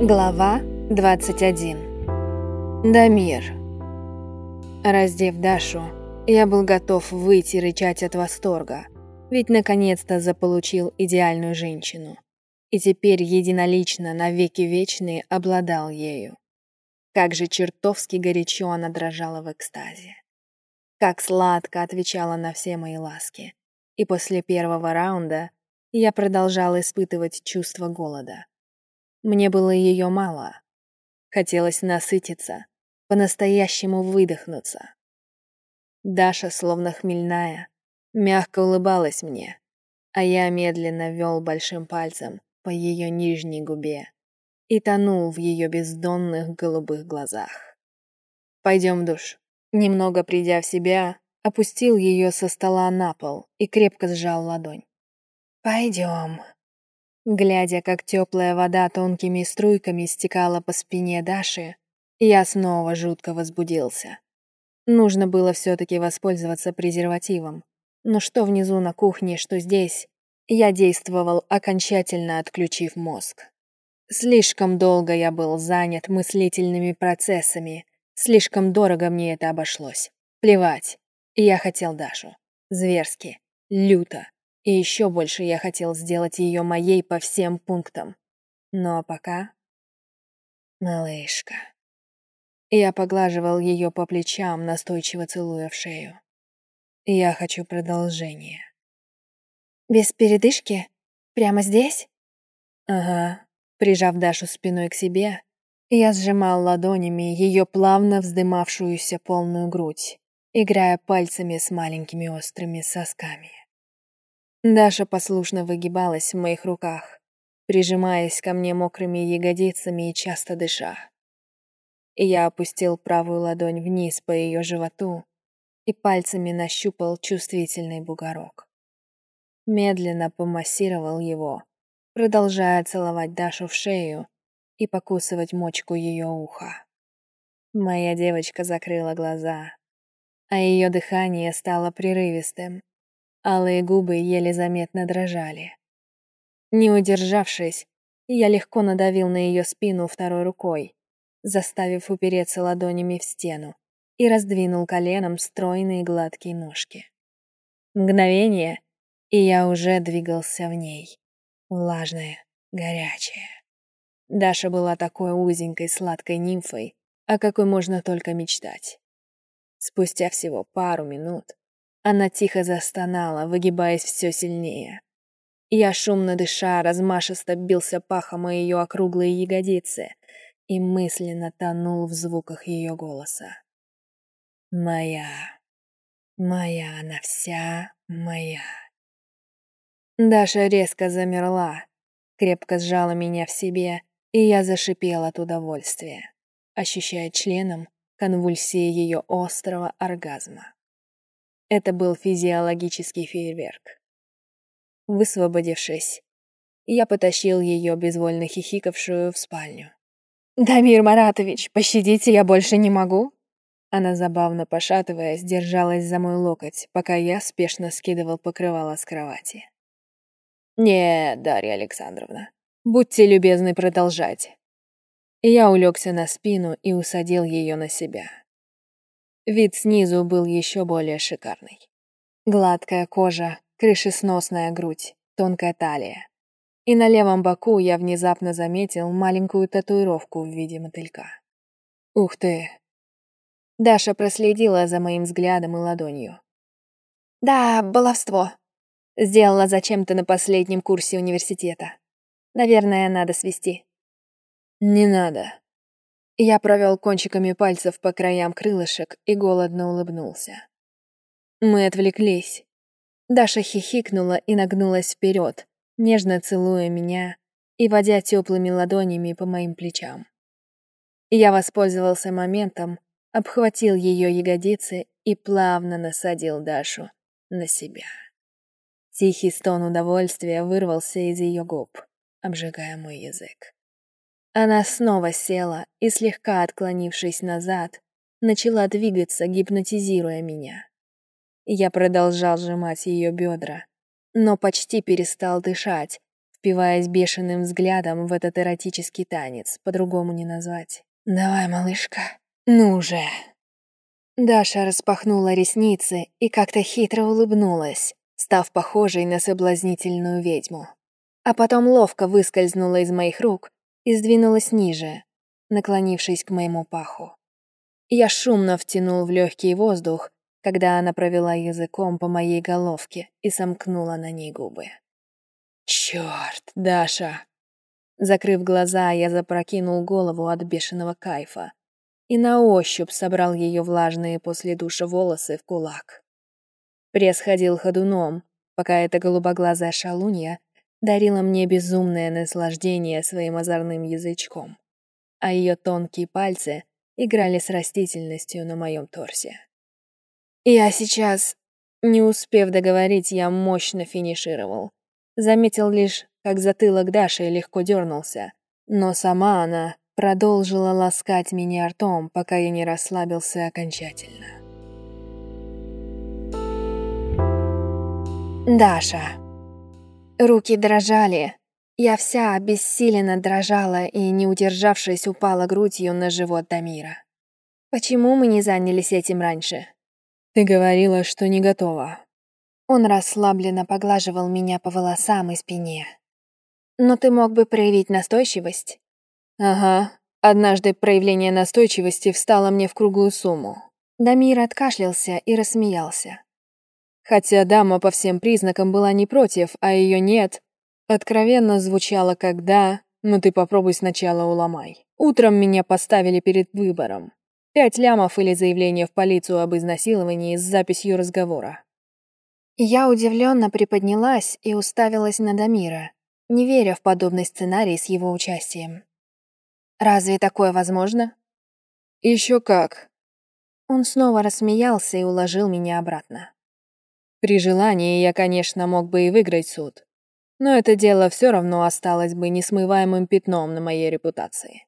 Глава 21 Дамир Раздев Дашу, я был готов выйти рычать от восторга, ведь наконец-то заполучил идеальную женщину. И теперь единолично навеки вечные обладал ею. Как же чертовски горячо она дрожала в экстазе. Как сладко отвечала на все мои ласки. И после первого раунда я продолжал испытывать чувство голода. Мне было ее мало. Хотелось насытиться, по-настоящему выдохнуться. Даша, словно хмельная, мягко улыбалась мне, а я медленно вел большим пальцем по ее нижней губе и тонул в ее бездонных голубых глазах. «Пойдем в душ». Немного придя в себя, опустил ее со стола на пол и крепко сжал ладонь. «Пойдем», Глядя, как теплая вода тонкими струйками стекала по спине Даши, я снова жутко возбудился. Нужно было все-таки воспользоваться презервативом. Но что внизу на кухне, что здесь, я действовал, окончательно отключив мозг. Слишком долго я был занят мыслительными процессами, слишком дорого мне это обошлось. Плевать, я хотел Дашу. Зверски, люто, и еще больше я хотел сделать ее моей по всем пунктам. Но пока... Малышка. Я поглаживал ее по плечам, настойчиво целуя в шею. Я хочу продолжения. Без передышки? Прямо здесь? Ага. Прижав Дашу спиной к себе, я сжимал ладонями ее плавно вздымавшуюся полную грудь, играя пальцами с маленькими острыми сосками. Даша послушно выгибалась в моих руках, прижимаясь ко мне мокрыми ягодицами и часто дыша. Я опустил правую ладонь вниз по ее животу и пальцами нащупал чувствительный бугорок. Медленно помассировал его, продолжая целовать Дашу в шею и покусывать мочку ее уха. Моя девочка закрыла глаза, а ее дыхание стало прерывистым, Алые губы еле заметно дрожали. Не удержавшись, я легко надавил на ее спину второй рукой, заставив упереться ладонями в стену, и раздвинул коленом стройные гладкие ножки. Мгновение, и я уже двигался в ней. Влажная, горячая. Даша была такой узенькой сладкой нимфой, о какой можно только мечтать. Спустя всего пару минут она тихо застонала, выгибаясь все сильнее. Я, шумно дыша, размашисто бился пахом о ее округлые ягодицы и мысленно тонул в звуках ее голоса. «Моя, моя она вся моя». Даша резко замерла, крепко сжала меня в себе, и я зашипел от удовольствия, ощущая членом конвульсии ее острого оргазма. Это был физиологический фейерверк. Высвободившись, я потащил ее безвольно хихикавшую в спальню. «Дамир Маратович, пощадите, я больше не могу?» Она, забавно пошатываясь, держалась за мой локоть, пока я спешно скидывал покрывало с кровати. «Нет, Дарья Александровна, будьте любезны продолжать». Я улегся на спину и усадил ее на себя. Вид снизу был еще более шикарный. Гладкая кожа, крышесносная грудь, тонкая талия. И на левом боку я внезапно заметил маленькую татуировку в виде мотылька. Ух ты! Даша проследила за моим взглядом и ладонью. «Да, баловство. Сделала зачем-то на последнем курсе университета. Наверное, надо свести». «Не надо», я провел кончиками пальцев по краям крылышек и голодно улыбнулся. Мы отвлеклись. Даша хихикнула и нагнулась вперед, нежно целуя меня и водя теплыми ладонями по моим плечам. Я воспользовался моментом, обхватил ее ягодицы и плавно насадил Дашу на себя. Тихий стон удовольствия вырвался из ее губ, обжигая мой язык. Она снова села и, слегка отклонившись назад, начала двигаться, гипнотизируя меня. Я продолжал сжимать ее бедра, но почти перестал дышать, впиваясь бешеным взглядом в этот эротический танец, по-другому не назвать. «Давай, малышка, ну же!» Даша распахнула ресницы и как-то хитро улыбнулась, став похожей на соблазнительную ведьму. А потом ловко выскользнула из моих рук и сдвинулась ниже, наклонившись к моему паху. Я шумно втянул в легкий воздух, когда она провела языком по моей головке и сомкнула на ней губы. Черт, Даша!» Закрыв глаза, я запрокинул голову от бешеного кайфа и на ощупь собрал ее влажные после душа волосы в кулак. Пресс ходил ходуном, пока эта голубоглазая шалунья дарила мне безумное наслаждение своим озорным язычком, а ее тонкие пальцы играли с растительностью на моем торсе. Я сейчас, не успев договорить, я мощно финишировал. Заметил лишь, как затылок Даши легко дернулся, но сама она продолжила ласкать меня ртом, пока я не расслабился окончательно. Даша. Руки дрожали. Я вся обессиленно дрожала и, не удержавшись, упала грудью на живот Дамира. Почему мы не занялись этим раньше? Ты говорила, что не готова. Он расслабленно поглаживал меня по волосам и спине. Но ты мог бы проявить настойчивость. Ага, однажды проявление настойчивости встало мне в круглую сумму. Дамир откашлялся и рассмеялся. Хотя дама по всем признакам была не против, а ее нет, откровенно звучало как «да», но ты попробуй сначала уломай. Утром меня поставили перед выбором. Пять лямов или заявление в полицию об изнасиловании с записью разговора. Я удивленно приподнялась и уставилась на Дамира, не веря в подобный сценарий с его участием. Разве такое возможно? Еще как. Он снова рассмеялся и уложил меня обратно. При желании я, конечно, мог бы и выиграть суд, но это дело все равно осталось бы несмываемым пятном на моей репутации.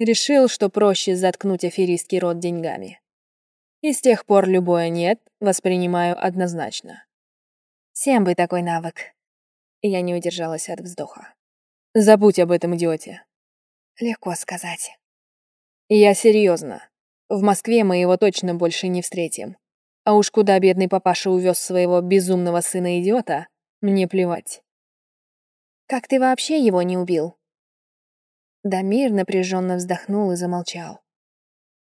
Решил, что проще заткнуть аферистский рот деньгами. И с тех пор любое «нет» воспринимаю однозначно. Всем бы такой навык. Я не удержалась от вздоха. Забудь об этом идиоте. Легко сказать. Я серьезно. В Москве мы его точно больше не встретим. А уж куда бедный папаша увез своего безумного сына-идиота, мне плевать. Как ты вообще его не убил? Дамир напряженно вздохнул и замолчал.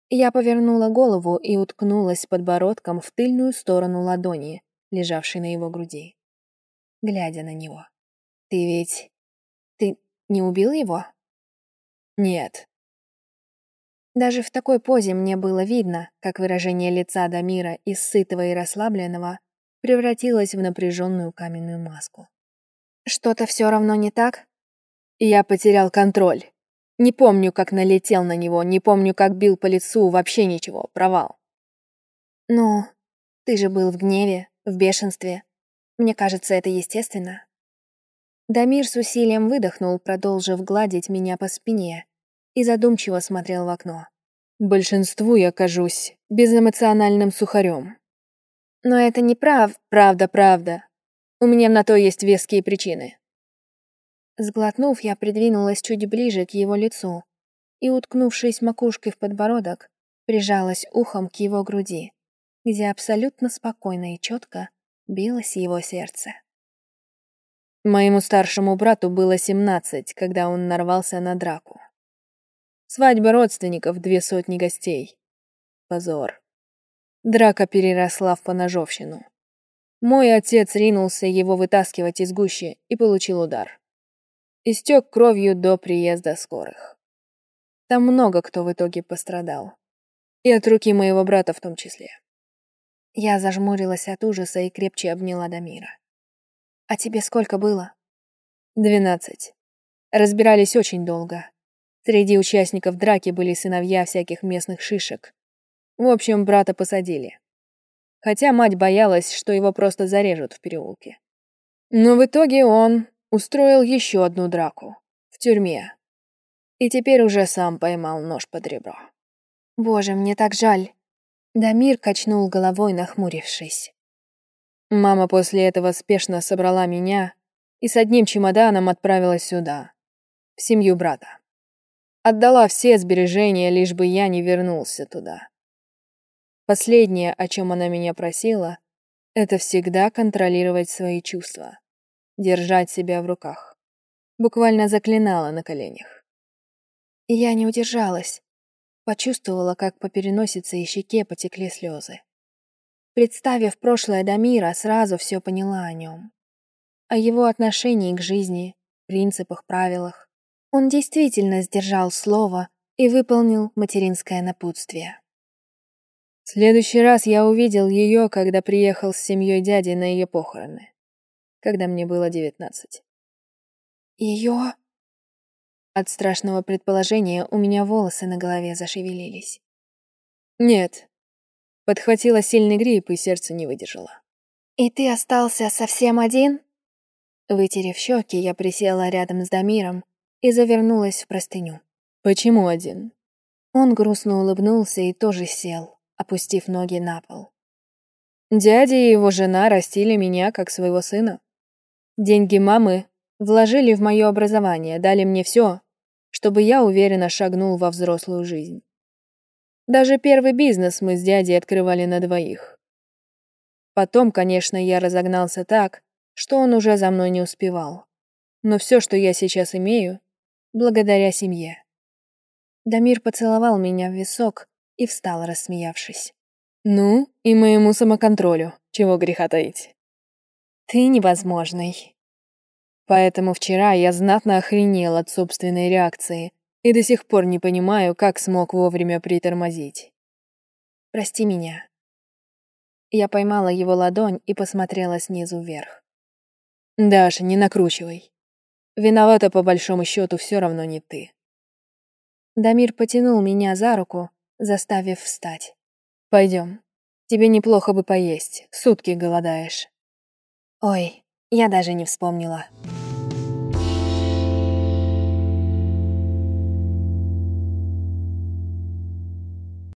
Я повернула голову и уткнулась подбородком в тыльную сторону ладони, лежавшей на его груди, глядя на него. «Ты ведь... ты не убил его?» Нет. Даже в такой позе мне было видно, как выражение лица Дамира из сытого и расслабленного превратилось в напряженную каменную маску. Что-то все равно не так? Я потерял контроль. Не помню, как налетел на него, не помню, как бил по лицу, вообще ничего, провал. Ну, ты же был в гневе, в бешенстве. Мне кажется, это естественно. Дамир с усилием выдохнул, продолжив гладить меня по спине, и задумчиво смотрел в окно. Большинству я кажусь безэмоциональным сухарем. Но это не прав, правда, правда. У меня на то есть веские причины. Сглотнув, я придвинулась чуть ближе к его лицу и, уткнувшись макушкой в подбородок, прижалась ухом к его груди, где абсолютно спокойно и четко билось его сердце. Моему старшему брату было семнадцать, когда он нарвался на драку. Свадьба родственников, две сотни гостей. Позор. Драка переросла в поножовщину. Мой отец ринулся его вытаскивать из гущи и получил удар. Истек кровью до приезда скорых. Там много кто в итоге пострадал. И от руки моего брата в том числе. Я зажмурилась от ужаса и крепче обняла Дамира. «А тебе сколько было?» «Двенадцать. Разбирались очень долго. Среди участников драки были сыновья всяких местных шишек. В общем, брата посадили. Хотя мать боялась, что его просто зарежут в переулке. Но в итоге он устроил еще одну драку. В тюрьме. И теперь уже сам поймал нож под ребро. «Боже, мне так жаль!» Дамир качнул головой, нахмурившись. Мама после этого спешно собрала меня, и с одним чемоданом отправилась сюда, в семью брата. Отдала все сбережения, лишь бы я не вернулся туда. Последнее, о чем она меня просила, это всегда контролировать свои чувства, держать себя в руках. Буквально заклинала на коленях. Я не удержалась. Почувствовала, как по переносице и щеке потекли слезы. Представив прошлое Дамира, сразу все поняла о нем. О его отношении к жизни, принципах, правилах. Он действительно сдержал слово и выполнил материнское напутствие. В следующий раз я увидел ее, когда приехал с семьей дяди на ее похороны, когда мне было девятнадцать. Ее? От страшного предположения у меня волосы на голове зашевелились. Нет, Подхватила сильный грипп, и сердце не выдержало. «И ты остался совсем один?» Вытерев щеки, я присела рядом с Дамиром и завернулась в простыню. «Почему один?» Он грустно улыбнулся и тоже сел, опустив ноги на пол. «Дядя и его жена растили меня как своего сына. Деньги мамы вложили в мое образование, дали мне все, чтобы я уверенно шагнул во взрослую жизнь. Даже первый бизнес мы с дядей открывали на двоих. Потом, конечно, я разогнался так, что он уже за мной не успевал. Но все, что я сейчас имею, благодаря семье. Дамир поцеловал меня в висок и встал, рассмеявшись. «Ну, и моему самоконтролю, чего греха таить». «Ты невозможный». Поэтому вчера я знатно охренел от собственной реакции, и до сих пор не понимаю, как смог вовремя притормозить. Прости меня. Я поймала его ладонь и посмотрела снизу вверх. Даша, не накручивай. Виновата по большому счету все равно не ты. Дамир потянул меня за руку, заставив встать. Пойдем. Тебе неплохо бы поесть, сутки голодаешь. Ой, я даже не вспомнила.